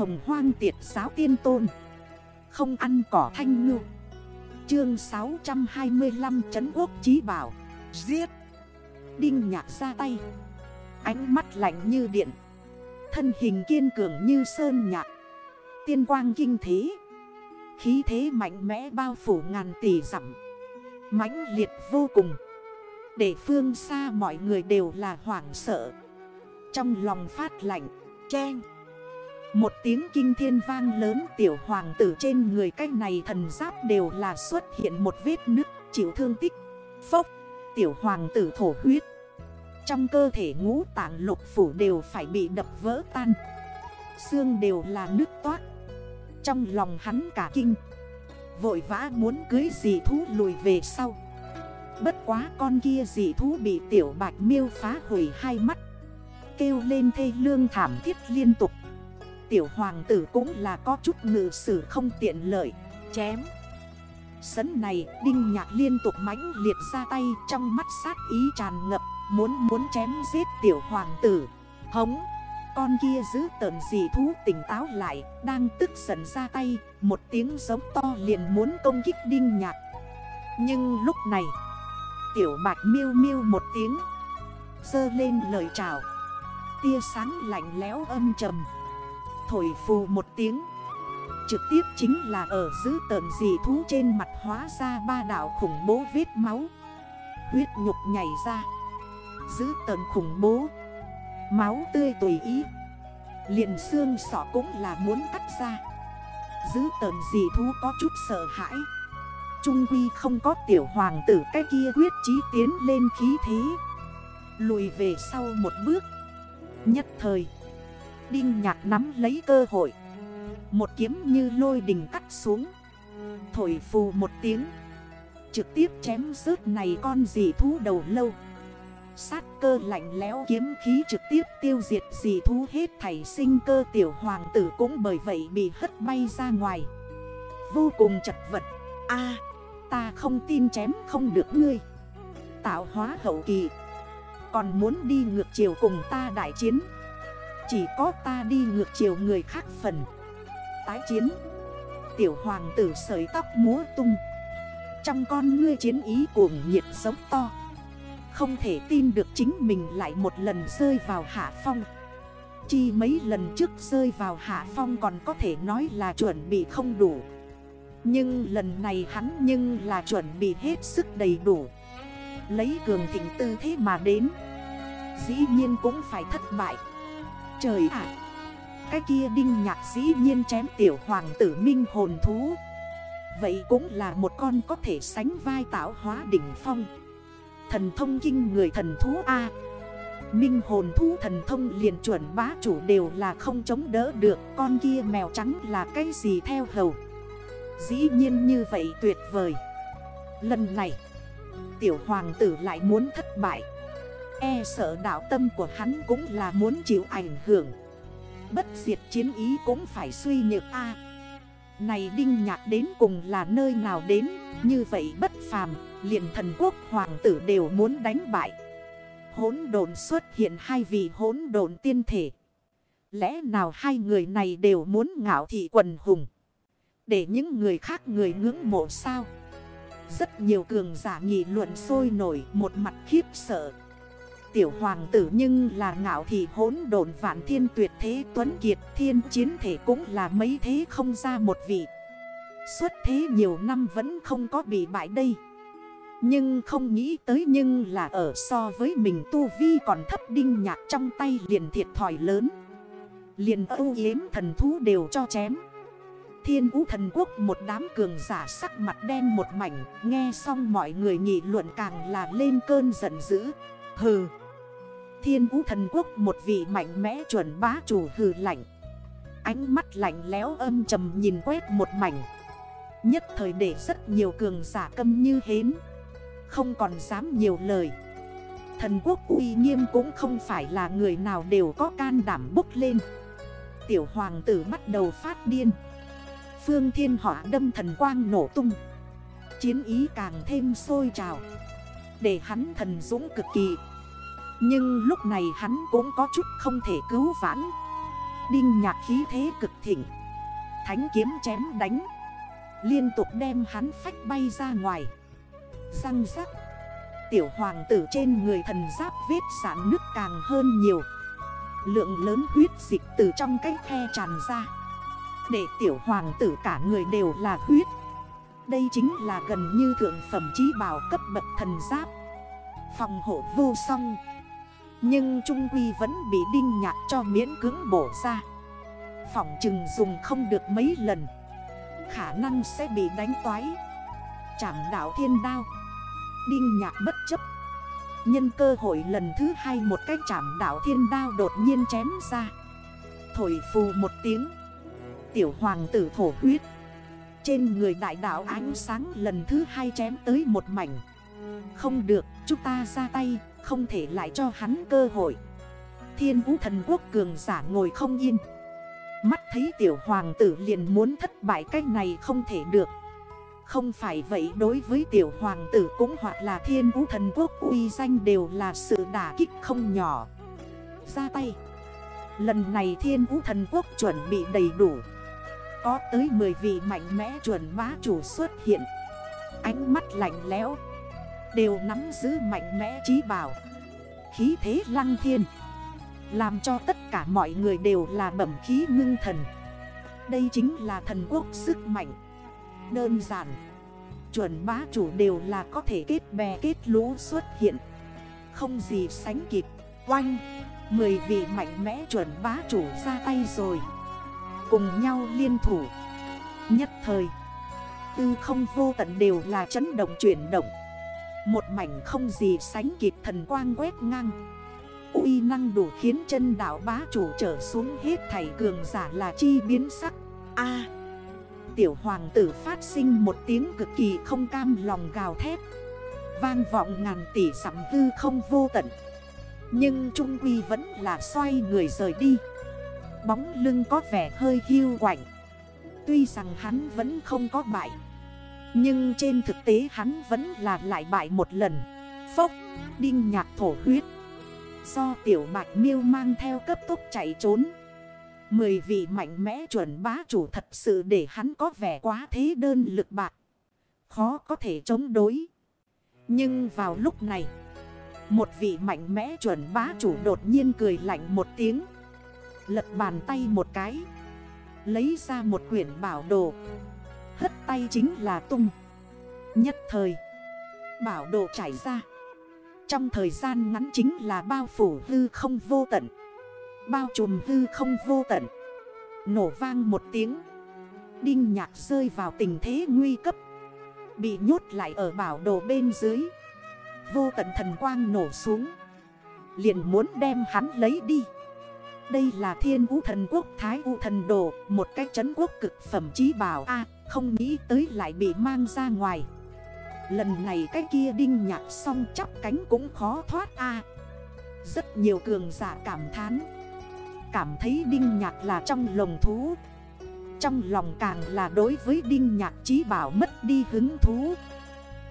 hồng hoang tiệt giáo tiên tôn. Không ăn cỏ thanh ngư. Chương 625 Trấn Quốc Chí Bảo. Giết. Đinh nhạc ra tay. Ánh mắt lạnh như điện. Thân hình kiên cường như sơn nhạc. Tiên quang kinh thế. Khí thế mạnh mẽ bao phủ ngàn tỷ dặm. Mãnh liệt vô cùng. Để phương xa mọi người đều là hoảng sợ. Trong lòng phát lạnh Chen một tiếng kinh thiên vang lớn, tiểu hoàng tử trên người cách này thần giáp đều là xuất hiện một vết nứt, chịu thương tích. Phốc, Tiểu hoàng tử thổ huyết. Trong cơ thể ngũ tạng lục phủ đều phải bị đập vỡ tan. Xương đều là nước toát. Trong lòng hắn cả kinh. Vội vã muốn cưới dị thú lùi về sau. Bất quá con kia dị thú bị tiểu bạch miêu phá hủy hai mắt. Kêu lên thê lương thảm thiết liên tục. Tiểu hoàng tử cũng là có chút ngự sử không tiện lợi. Chém. Sấn này, đinh nhạc liên tục mãnh liệt ra tay, Trong mắt sát ý tràn ngập, Muốn muốn chém giết tiểu hoàng tử. Hống. Con kia giữ tờn dị thú tỉnh táo lại, Đang tức giận ra tay, Một tiếng giống to liền muốn công kích đinh nhạc. Nhưng lúc này, Tiểu bạch miêu miêu một tiếng Dơ lên lời chào. Tia sáng lạnh lẽo âm trầm. Thổi phù một tiếng. Trực tiếp chính là ở giữ tợn dị thú trên mặt hóa ra ba đảo khủng bố vết máu. Huyết nhục nhảy ra. Giữ tợn khủng bố. Máu tươi tùy ý. Liền xương sọ cũng là muốn cắt ra. Giữ tợn dị thú có chút sợ hãi. Trung quy không có tiểu hoàng tử cái kia quyết chí tiến lên khí thế. Lùi về sau một bước. Nhất thời Đinh nhạc nắm lấy cơ hội. Một kiếm như lôi đình cắt xuống. Thổi phù một tiếng. Trực tiếp chém rớt này con dị thú đầu lâu. Sát cơ lạnh lẽo kiếm khí trực tiếp tiêu diệt dị thú hết thảy sinh cơ tiểu hoàng tử cũng bởi vậy bị hất bay ra ngoài. Vô cùng chật vật. A, ta không tin chém không được ngươi. Tạo hóa hậu kỳ. Còn muốn đi ngược chiều cùng ta đại chiến. Chỉ có ta đi ngược chiều người khác phần. Tái chiến. Tiểu hoàng tử sợi tóc múa tung. Trong con ngươi chiến ý cuồng nhiệt giống to. Không thể tin được chính mình lại một lần rơi vào hạ phong. Chi mấy lần trước rơi vào hạ phong còn có thể nói là chuẩn bị không đủ. Nhưng lần này hắn nhưng là chuẩn bị hết sức đầy đủ. Lấy cường thịnh tư thế mà đến. Dĩ nhiên cũng phải thất bại. Trời ạ. Cái kia đinh nhạc dĩ nhiên chém tiểu hoàng tử minh hồn thú. Vậy cũng là một con có thể sánh vai tạo hóa đỉnh phong. Thần thông kinh người thần thú A. Minh hồn thú thần thông liền chuẩn bá chủ đều là không chống đỡ được. Con kia mèo trắng là cái gì theo hầu? Dĩ nhiên như vậy tuyệt vời. Lần này, Tiểu hoàng tử lại muốn thất bại. E sợ đạo tâm của hắn cũng là muốn chịu ảnh hưởng. Bất diệt chiến ý cũng phải suy nhược A. Này đinh nhạc đến cùng là nơi nào đến? Như vậy bất phàm, liền thần quốc hoàng tử đều muốn đánh bại. Hốn đồn xuất hiện hai vị hốn đồn tiên thể. Lẽ nào hai người này đều muốn ngạo thị quần hùng? Để những người khác người ngưỡng mộ sao? Rất nhiều cường giả nghị luận sôi nổi, một mặt khiếp sợ. Tiểu hoàng tử nhưng là ngạo thị hỗn độn vạn thiên tuyệt thế tuấn kiệt, thiên chiến thể cũng là mấy thế không ra một vị. Suốt thế nhiều năm vẫn không có bị bại đây. Nhưng không nghĩ tới nhưng là ở so với mình tu vi còn thấp đinh nhạc trong tay liền thiệt thòi lớn. Liền âu yếm thần thú đều cho chém. Thiên ú thần quốc một đám cường giả sắc mặt đen một mảnh, Nghe xong mọi người nghị luận càng là lên cơn giận dữ. Hừ. Thiên vũ thần quốc một vị mạnh mẽ chuẩn bá chủ hừ lạnh. Ánh mắt lạnh léo âm trầm nhìn quét một mảnh. Nhất thời để rất nhiều cường giả câm như hến. Không còn dám nhiều lời. Thần quốc uy nghiêm cũng không phải là người nào đều có can đảm bốc lên. Tiểu hoàng tử bắt đầu phát điên. Phương thiên hỏa đâm thần quang nổ tung. Chiến ý càng thêm sôi trào. Để hắn thần dũng cực kỳ. Nhưng lúc này hắn cũng có chút không thể cứu vãn. Đinh nhạc khí thế cực thịnh. Thánh kiếm chém đánh. Liên tục đem hắn phách bay ra ngoài. Răng rắc. Tiểu hoàng tử trên người thần giáp vết sản nước càng hơn nhiều. Lượng lớn huyết dịch từ trong cái khe tràn ra. Để tiểu hoàng tử cả người đều là huyết. Đây chính là gần như thượng phẩm trí bảo cấp bậc thần giáp. Phòng hộ vô song. Nhưng Trung Quy vẫn bị đinh nhạc cho miễn cứng bổ ra. Phòng chừng dùng không được mấy lần. Khả năng sẽ bị đánh toái. Chảm đảo thiên đao. Đinh nhạc bất chấp. Nhân cơ hội lần thứ hai một cái chảm đảo thiên đao đột nhiên chém ra. Thổi phù một tiếng. Tiểu hoàng tử thổ huyết. Trên người đại đảo ánh sáng lần thứ hai chém tới một mảnh. Không được, chúng ta ra tay, không thể lại cho hắn cơ hội. Thiên vũ thần quốc cường giả ngồi không yên. Mắt thấy tiểu hoàng tử liền muốn thất bại cách này không thể được. Không phải vậy đối với tiểu hoàng tử cũng hoặc là thiên vũ thần quốc uy danh đều là sự đả kích không nhỏ. Ra tay. Lần này thiên vũ thần quốc chuẩn bị đầy đủ. Có tới 10 vị mạnh mẽ chuẩn bá chủ xuất hiện. Ánh mắt lạnh lẽo. Đều nắm giữ mạnh mẽ trí bảo. Khí thế lăng thiên. Làm cho tất cả mọi người đều là bẩm khí ngưng thần. Đây chính là thần quốc sức mạnh. Đơn giản. Chuẩn bá chủ đều là có thể kết bè kết lũ xuất hiện. Không gì sánh kịp. Oanh. Mười vị mạnh mẽ chuẩn bá chủ ra tay rồi. Cùng nhau liên thủ. Nhất thời, Tư không vô tận đều là chấn động chuyển động. Một mảnh không gì sánh kịp thần quang quét ngang. Uy năng đủ khiến chân đảo bá chủ trở xuống hết thảy cường giả là chi biến sắc. A! Tiểu hoàng tử phát sinh một tiếng cực kỳ không cam lòng gào thét. Vang vọng ngàn tỷ sắm tư không vô tận. Nhưng Trung Quy vẫn là xoay người rời đi. Bóng lưng có vẻ hơi hiu quạnh. Tuy rằng hắn vẫn không có bại Nhưng trên thực tế hắn vẫn là lại bại một lần. Phốc, đinh nhạc thổ huyết. Do tiểu bạch miêu mang theo cấp tốc chạy trốn. Mười vị mạnh mẽ chuẩn bá chủ thật sự để hắn có vẻ quá thế đơn lực bạc. Khó có thể chống đối. Nhưng vào lúc này Một vị mạnh mẽ chuẩn bá chủ đột nhiên cười lạnh một tiếng. Lật bàn tay một cái, Lấy ra một quyển bảo đồ, Hất tay chính là tung. Nhất thời, Bảo đồ trải ra. Trong thời gian ngắn chính là bao phủ hư không vô tận, Bao trùm hư không vô tận. Nổ vang một tiếng, Đinh nhạc rơi vào tình thế nguy cấp, Bị nhốt lại ở bảo đồ bên dưới. Vô tận thần quang nổ xuống, Liền muốn đem hắn lấy đi. Đây là thiên vũ thần quốc, thái vũ thần đồ, Một cái chấn quốc cực phẩm trí bảo. A, Không nghĩ tới lại bị mang ra ngoài. Lần này cái kia đinh nhạc xong chắp cánh cũng khó thoát. A, Rất nhiều cường giả cảm thán. Cảm thấy đinh nhạc là trong lồng thú. Trong lòng càng là đối với đinh nhạc trí bảo mất đi hứng thú.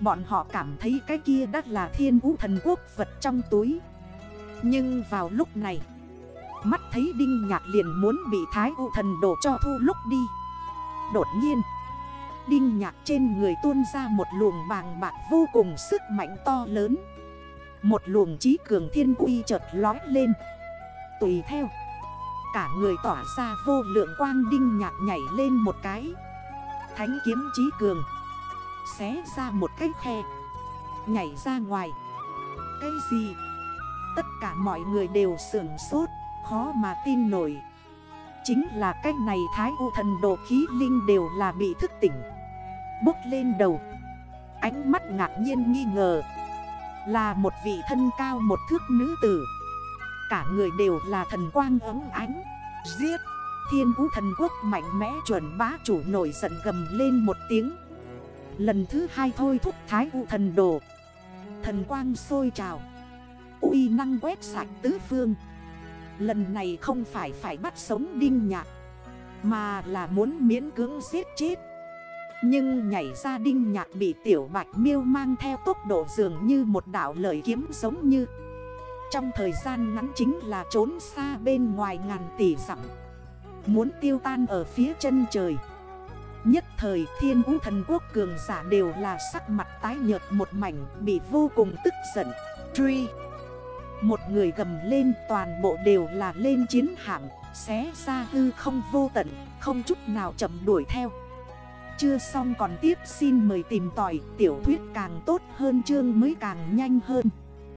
Bọn họ cảm thấy cái kia đắt là thiên vũ thần quốc vật trong túi. Nhưng vào lúc này Mắt thấy đinh nhạc liền muốn bị thái U thần đổ cho thu lúc đi. Đột nhiên, Đinh nhạc trên người tuôn ra một luồng bàng bạc vô cùng sức mạnh to lớn. Một luồng trí cường thiên uy chợt lói lên. Tùy theo, Cả người tỏa ra vô lượng quang đinh nhạc nhảy lên một cái. Thánh kiếm trí cường, Xé ra một cái khe, Nhảy ra ngoài. Cái gì? Tất cả mọi người đều sưởng sốt. Khó mà tin nổi. Chính là cách này thái u thần đồ khí linh đều là bị thức tỉnh. Bốc lên đầu. Ánh mắt ngạc nhiên nghi ngờ. Là một vị thân cao một thước nữ tử. Cả người đều là thần quang ấm ánh. Giết! Thiên vũ thần quốc mạnh mẽ chuẩn bá chủ nổi giận gầm lên một tiếng. Lần thứ hai thôi thúc thái vũ thần đồ Thần quang sôi trào. Uy năng quét sạch tứ phương. Lần này không phải phải bắt sống đinh nhạc, Mà là muốn miễn cưỡng giết chết. Nhưng nhảy ra đinh nhạc bị tiểu bạch miêu mang theo tốc độ dường như một đảo lời kiếm giống như. Trong thời gian ngắn chính là trốn xa bên ngoài ngàn tỷ dặm, Muốn tiêu tan ở phía chân trời. Nhất thời thiên vũ thần quốc cường giả đều là sắc mặt tái nhợt một mảnh, Bị vô cùng tức giận. Truy! Một người gầm lên, toàn bộ đều là lên chiến hạm, Xé ra hư không vô tận, Không chút nào chậm đuổi theo. Chưa xong còn tiếp, xin mời tìm tỏi Tiểu thuyết càng tốt hơn, chương mới càng nhanh hơn.